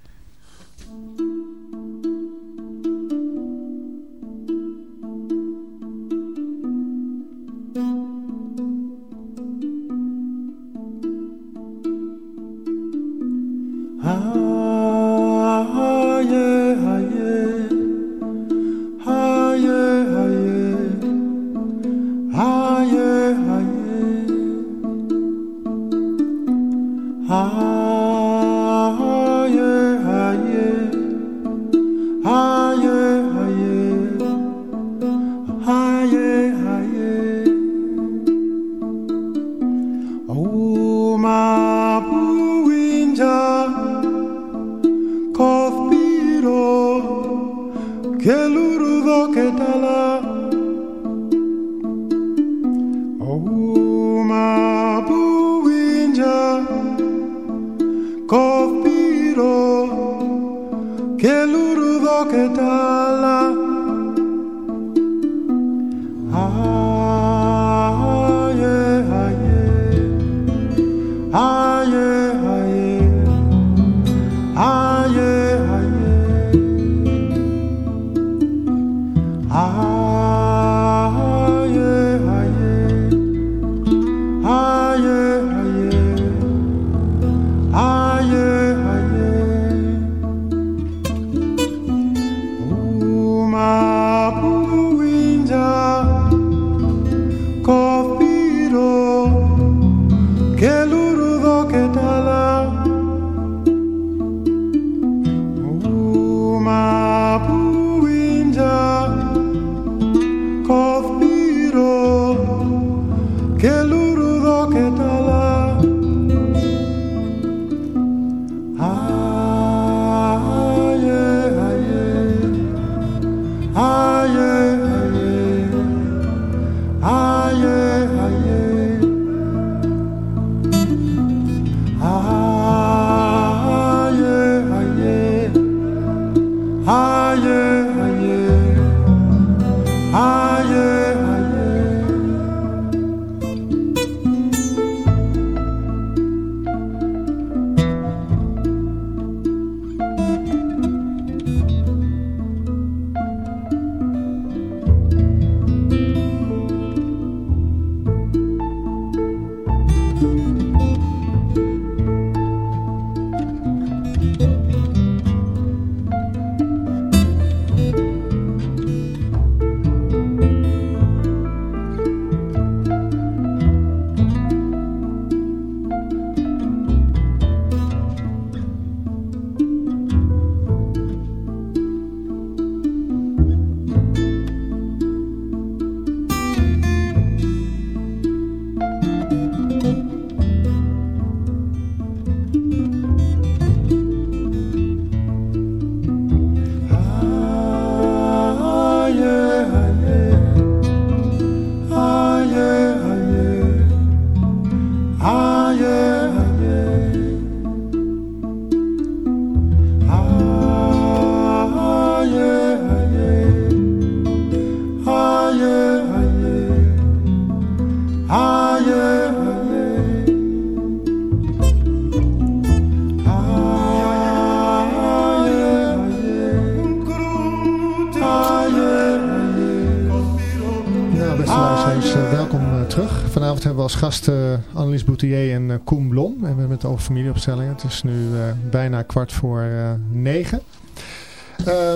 Als gasten uh, Annelies Boutier en uh, Koen Blom. En we hebben het over familieopstellingen. Het is nu uh, bijna kwart voor negen.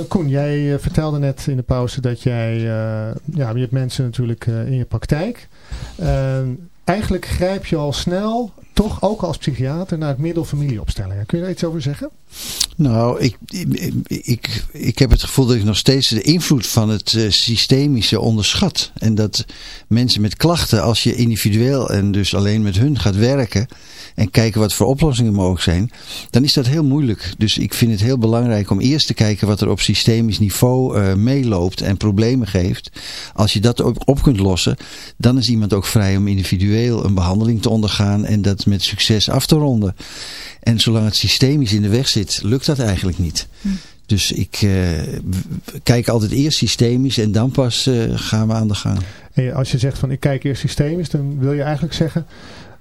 Koen, jij vertelde net in de pauze dat jij... ja, je hebt mensen natuurlijk in je praktijk. eigenlijk grijp je al snel, toch ook als psychiater, naar het middel familieopstellingen. Kun je daar iets over zeggen? Nou, ik, ik, ik, heb het gevoel dat ik nog steeds de invloed van het uh, systemische onderschat. En dat mensen met klachten, als je individueel en dus alleen met hun gaat werken en kijken wat voor oplossingen mogelijk zijn, dan is dat heel moeilijk. Dus ik vind het heel belangrijk om eerst te kijken wat er op systemisch niveau uh, meeloopt en problemen geeft. Als je dat op, op kunt lossen, dan is iemand ook vrij om individueel een behandeling te ondergaan en dat met succes af te ronden. En zolang het systemisch in de weg zit, lukt dat eigenlijk niet. Hm. Dus ik uh, kijk altijd eerst systemisch en dan pas uh, gaan we aan de gang. En als je zegt van ik kijk eerst systemisch, dan wil je eigenlijk zeggen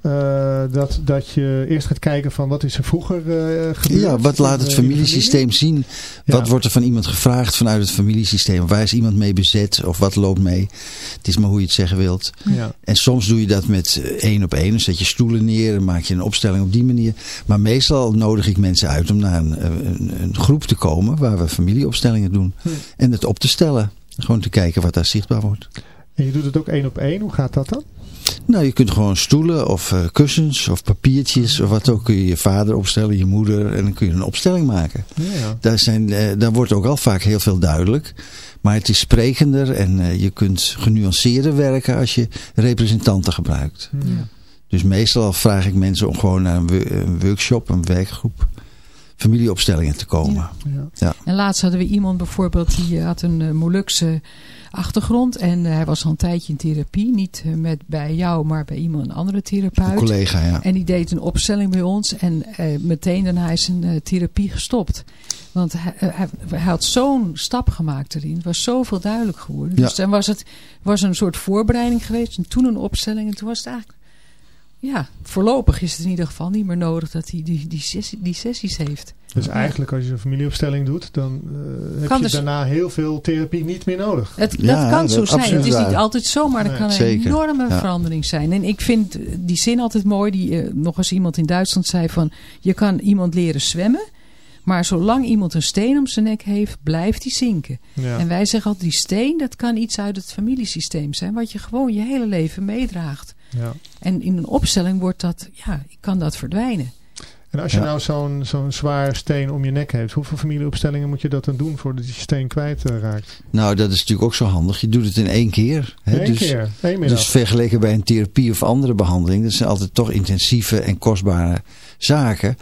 uh, dat, dat je eerst gaat kijken van wat is er vroeger uh, gebeurd. Ja, wat laat het familiesysteem zien? Wat wordt er van iemand gevraagd vanuit het familiesysteem? Waar is iemand mee bezet? Of wat loopt mee? Het is maar hoe je het zeggen wilt. Ja. En soms doe je dat met één op één. Dan zet je stoelen neer en maak je een opstelling op die manier. Maar meestal nodig ik mensen uit om naar een, een, een groep te komen waar we familieopstellingen doen. Hm. En het op te stellen. Gewoon te kijken wat daar zichtbaar wordt. En je doet het ook één op één. Hoe gaat dat dan? Nou, je kunt gewoon stoelen of eh, kussens of papiertjes of wat ook. Kun je je vader opstellen, je moeder en dan kun je een opstelling maken. Ja. Daar, zijn, eh, daar wordt ook al vaak heel veel duidelijk. Maar het is sprekender en eh, je kunt genuanceerder werken als je representanten gebruikt. Ja. Dus meestal vraag ik mensen om gewoon naar een, wo- een workshop, een werkgroep, familieopstellingen te komen. Ja. Ja. En laatst hadden we iemand bijvoorbeeld die had een uh, Molukse achtergrond. En eh, hij was al een tijdje in therapie. Niet eh, met, bij jou, maar bij iemand, een andere therapeut. Een collega, ja. En die deed een opstelling bij ons. En eh, meteen daarna is zijn therapie gestopt. Want hij, hij, hij had zo'n stap gemaakt erin. Het was zoveel duidelijk geworden. Ja. Dus dan was het was een soort voorbereiding geweest. En toen een opstelling. En toen was het eigenlijk... Ja, voorlopig is het in ieder geval niet meer nodig dat hij die, die, sessie, die sessies heeft. Dus eigenlijk als je een familieopstelling doet, dan eh, heb Kan je dus- daarna heel veel therapie niet meer nodig. Het, Ja, dat kan dat zo zijn. Het is niet altijd zo, maar er Nee, kan een zeker. enorme Ja. verandering zijn. En ik vind die zin altijd mooi, die eh, nog eens iemand in Duitsland zei van... je kan iemand leren zwemmen, maar zolang iemand een steen om zijn nek heeft, blijft die zinken. Ja. En wij zeggen altijd, die steen, dat kan iets uit het familiesysteem zijn... wat je gewoon je hele leven meedraagt. Ja. En in een opstelling wordt dat, ja, kan dat verdwijnen. En als je Ja. nou zo'n zo'n zwaar steen om je nek hebt, hoeveel familieopstellingen moet je dat dan doen voordat je steen kwijt eh, raakt? Nou, dat is natuurlijk ook zo handig. Je doet het in één keer. Hè? Eén dus, keer, één middag. Dus vergeleken bij een therapie of andere behandeling, dat zijn altijd toch intensieve en kostbare zaken.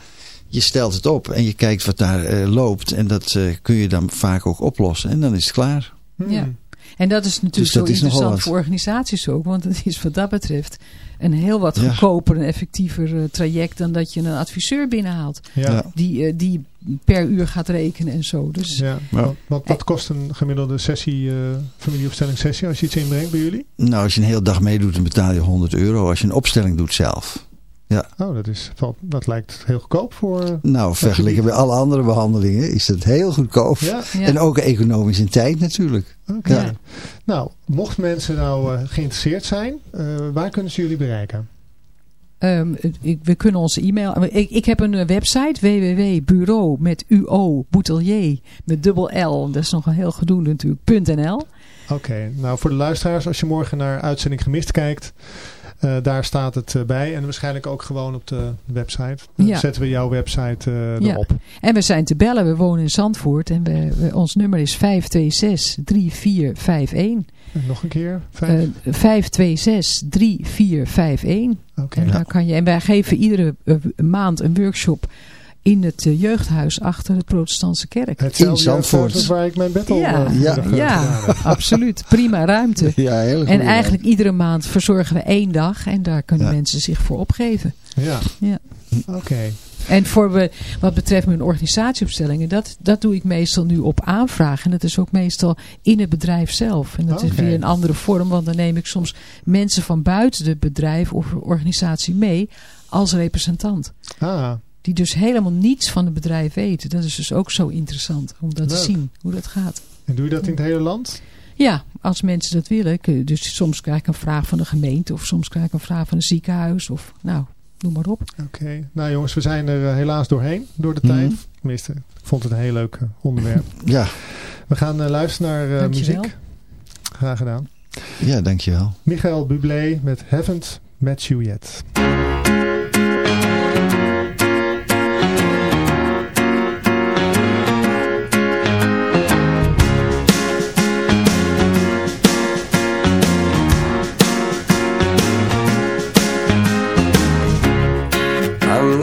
Je stelt het op en je kijkt wat daar eh, loopt en dat eh, kun je dan vaak ook oplossen en dan is het klaar. Hmm. Ja. En dat is natuurlijk Dus dat zo is interessant voor organisaties ook. Want het is wat dat betreft een heel wat Ja. goedkoper en effectiever eh, traject dan dat je een adviseur binnenhaalt. Ja. Die, eh, die per uur gaat rekenen en zo. Dus Ja. Ja. Wat, wat, wat kost een gemiddelde sessie, eh familieopstelling sessie als je iets inbrengt bij jullie? Nou, als je een hele dag meedoet, dan betaal je 100 euro. Als je een opstelling doet zelf. Oh, dat, is, dat lijkt heel goedkoop voor... eh, Nou, vergeleken bij alle andere behandelingen is dat heel goedkoop. ja, ja. En ook economisch in tijd natuurlijk. oké. Ja. Nou, mocht mensen nou eh, geïnteresseerd zijn, eh, waar kunnen ze jullie bereiken? Ehm, ik, we kunnen onze e-mail... Ik, ik heb een website www.bureau met UO boutelier met dubbel L. Dat is nog een heel gedoe natuurlijk. .nl. Oké, nou voor de luisteraars, als je morgen naar uitzending gemist kijkt, eh, daar staat het eh, bij. En waarschijnlijk ook gewoon op de website. Dan Ja. zetten we jouw website eh, Ja. erop. En we zijn te bellen. We wonen in Zandvoort. En we, we- ons nummer is 526-3451. En nog een keer. Vijf. Eh 526-3451. Oké. En, daar kan je, en wij geven iedere eh, maand een workshop in het eh, jeugdhuis achter de protestantse kerk. Hetzelfde in Zandvoort. waar ik mijn bed al Ja. eh, Ja. absoluut. Prima ruimte. Ja, heel En eigenlijk iedere maand verzorgen we één dag. En daar kunnen Ja. mensen zich voor opgeven. Ja, Ja. oké. En voor we, wat betreft mijn organisatieopstellingen, dat, dat doe ik meestal nu op aanvraag. En dat is ook meestal in het bedrijf zelf. En dat is weer een andere vorm, want dan neem ik soms mensen van buiten het bedrijf of organisatie mee als representant. Ah, Die dus helemaal niets van het bedrijf weten. Dat is dus ook zo interessant om dat te zien, hoe dat gaat. en doe je dat in het hele land? Ja, als mensen dat willen. Dus soms krijg ik een vraag van de gemeente of soms krijg ik een vraag van een ziekenhuis of nou, noem maar op. Oké. Nou jongens, we zijn er eh, helaas doorheen door de Mhm. tijd. Tenminste, ik vond het een heel leuk eh, onderwerp. Ja, We gaan eh, luisteren naar Dankjewel. muziek. Graag gedaan. ja, dankjewel. Michael Bublé met Haven't Met You Yet.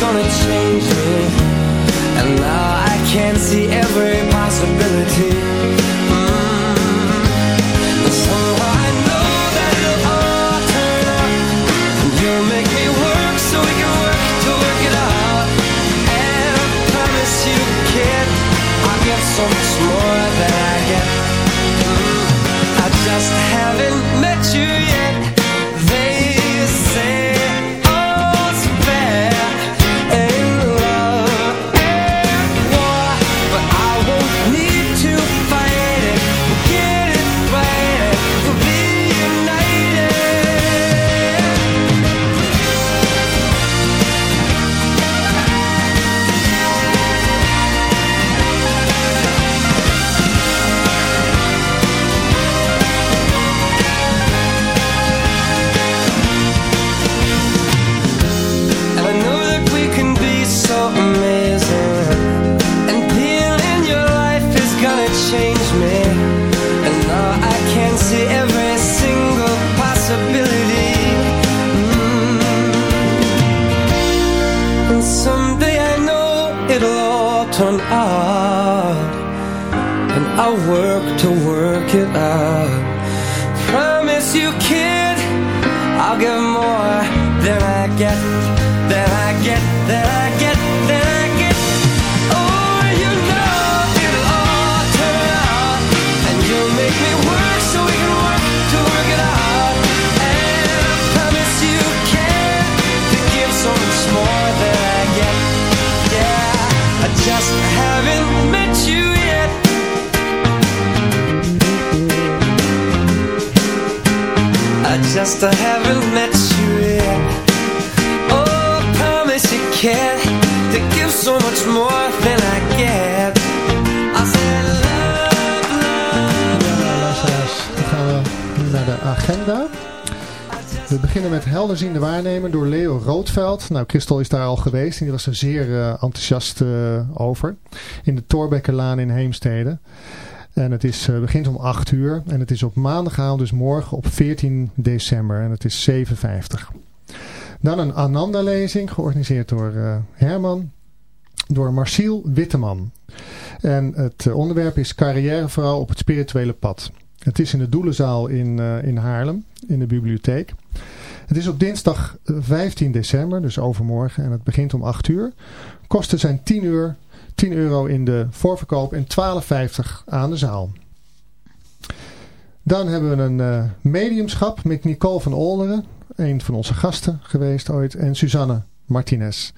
gonna change me. And now I can see every possibility. Nou, Christel is daar al geweest en die was er zeer eh, enthousiast eh, over. In de Torbekkerlaan in Heemstede. En het is, eh, begint om 8 uur en het is op maandagavond, dus morgen op 14 december. En het is 7.50. Dan een Ananda-lezing, georganiseerd door Herman, door Marciel Witteman. En het onderwerp is carrièrevrouw op het spirituele pad. Het is in de Doelenzaal in, in Haarlem, in de bibliotheek. Het is op dinsdag eh, 15 december, dus overmorgen, en het begint om 8 uur. Kosten zijn 10, uur, 10 euro in de voorverkoop en 12,50 aan de zaal. Dan hebben we een eh, mediumschap met Nicole van Olderen, een van onze gasten geweest ooit, en Suzanne Martinez.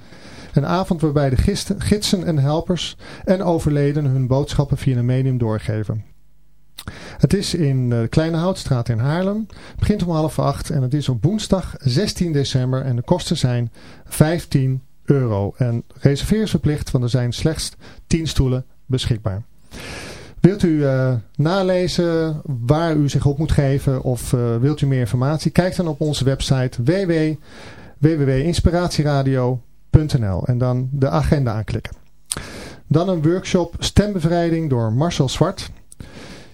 Een avond waarbij de gisten- gidsen en helpers en overledenen hun boodschappen via een medium doorgeven. Het is in de Kleine Houtstraat in Haarlem. Het begint om half acht en het is op woensdag 16 december en de kosten zijn 15 euro. En reserveer is verplicht, want er zijn slechts 10 stoelen beschikbaar. Wilt u eh, nalezen waar u zich op moet geven of eh, wilt u meer informatie? Kijk dan op onze website www, www.inspiratieradio.nl en dan de agenda aanklikken. Dan een workshop stembevrijding door Marcel Zwart.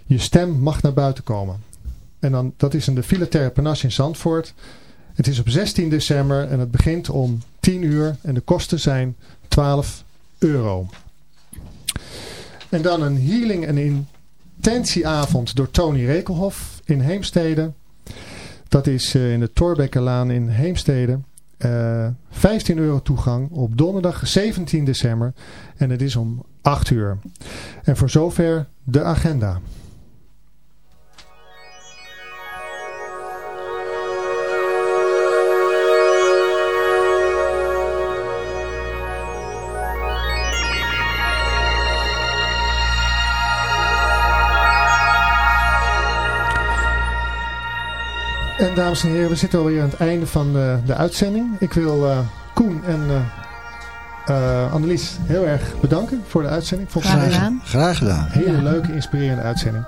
Je stem mag naar buiten komen. En dan, dat is in de Villa Terpenas in Zandvoort. Het is op 16 december en het begint om 10 uur en de kosten zijn 12 euro. En dan een healing en intentieavond door Tony Rekelhof in Heemstede. Dat is eh, in de Torbekkerlaan in Heemstede. Eh 15 euro toegang op donderdag 17 december. En het is om 8 uur. En voor zover de agenda. Dames en heren, we zitten alweer aan het einde van de, de uitzending. Ik wil eh, Koen en eh, eh, Annelies heel erg bedanken voor de uitzending. Volgens Graag mij gedaan. Graag gedaan. Een hele leuke, inspirerende uitzending.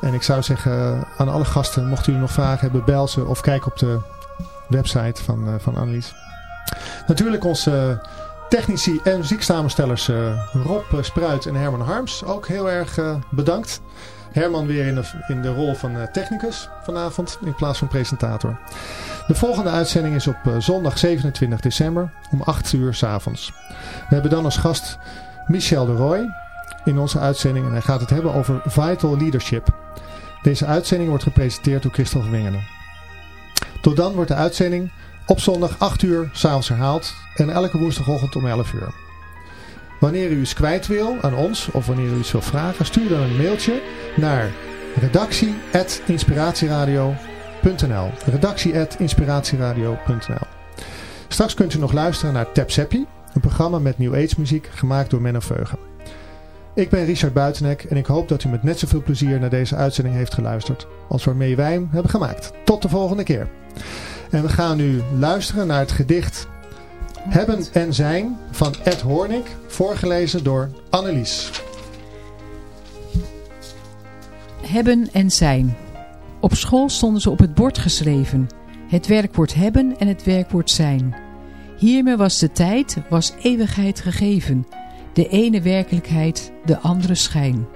En ik zou zeggen aan alle gasten, mochten jullie nog vragen hebben, bel ze of kijk op de website van, uh, van Annelies. Natuurlijk onze technici en muzieksamenstellers Rob Spruit en Herman Harms. Ook heel erg bedankt. Herman weer in de, in de rol van technicus vanavond in plaats van presentator. De volgende uitzending is op zondag 27 december om 8 uur s avonds. We hebben dan als gast Michel de Roy in onze uitzending en hij gaat het hebben over Vital Leadership. Deze uitzending wordt gepresenteerd door Christophe Wingenen. Tot dan wordt de uitzending op zondag 8 uur s'avonds herhaald en elke woensdagochtend om 11 uur. Wanneer u iets kwijt wil aan ons of wanneer u iets wil vragen, stuur dan een mailtje naar redactie.inspiratieradio.nl redactie.inspiratieradio.nl Straks kunt u nog luisteren naar Tap Seppi, een programma met New Age muziek gemaakt door Menno Veugen. Ik ben Richard Buitenek en ik hoop dat u met net zoveel plezier naar deze uitzending heeft geluisterd als waarmee wij hem hebben gemaakt. Tot de volgende keer. En we gaan nu luisteren naar het gedicht Hebben en Zijn van Ed Hornik, voorgelezen door Annelies. Hebben en Zijn. Op school stonden ze op het bord geschreven. Het werkwoord hebben en het werkwoord zijn. Hiermee was de tijd, was eeuwigheid gegeven. De ene werkelijkheid, de andere schijn.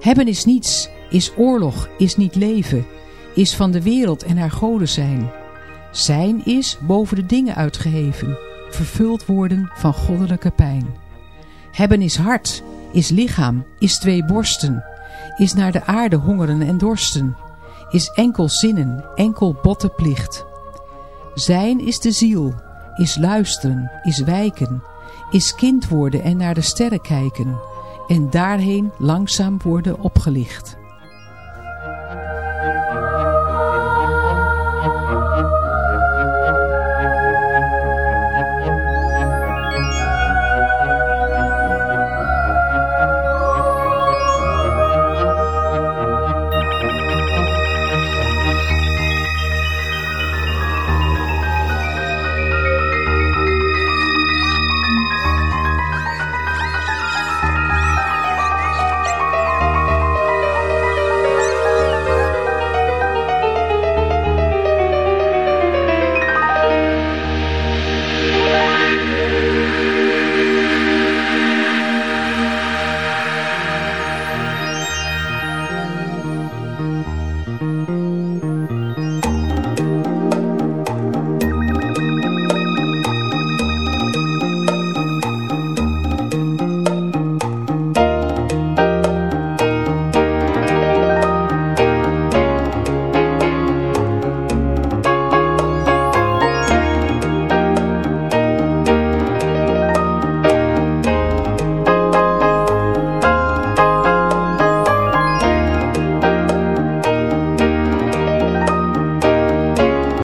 Hebben is niets, is oorlog, is niet leven, is van de wereld en haar goden zijn. Zijn is boven de dingen uitgeheven, vervuld worden van goddelijke pijn. Hebben is hart, is lichaam, is twee borsten, is naar de aarde hongeren en dorsten, is enkel zinnen, enkel botte plicht. Zijn is de ziel, is luisteren, is wijken, is kind worden en naar de sterren kijken en daarheen langzaam worden opgelicht.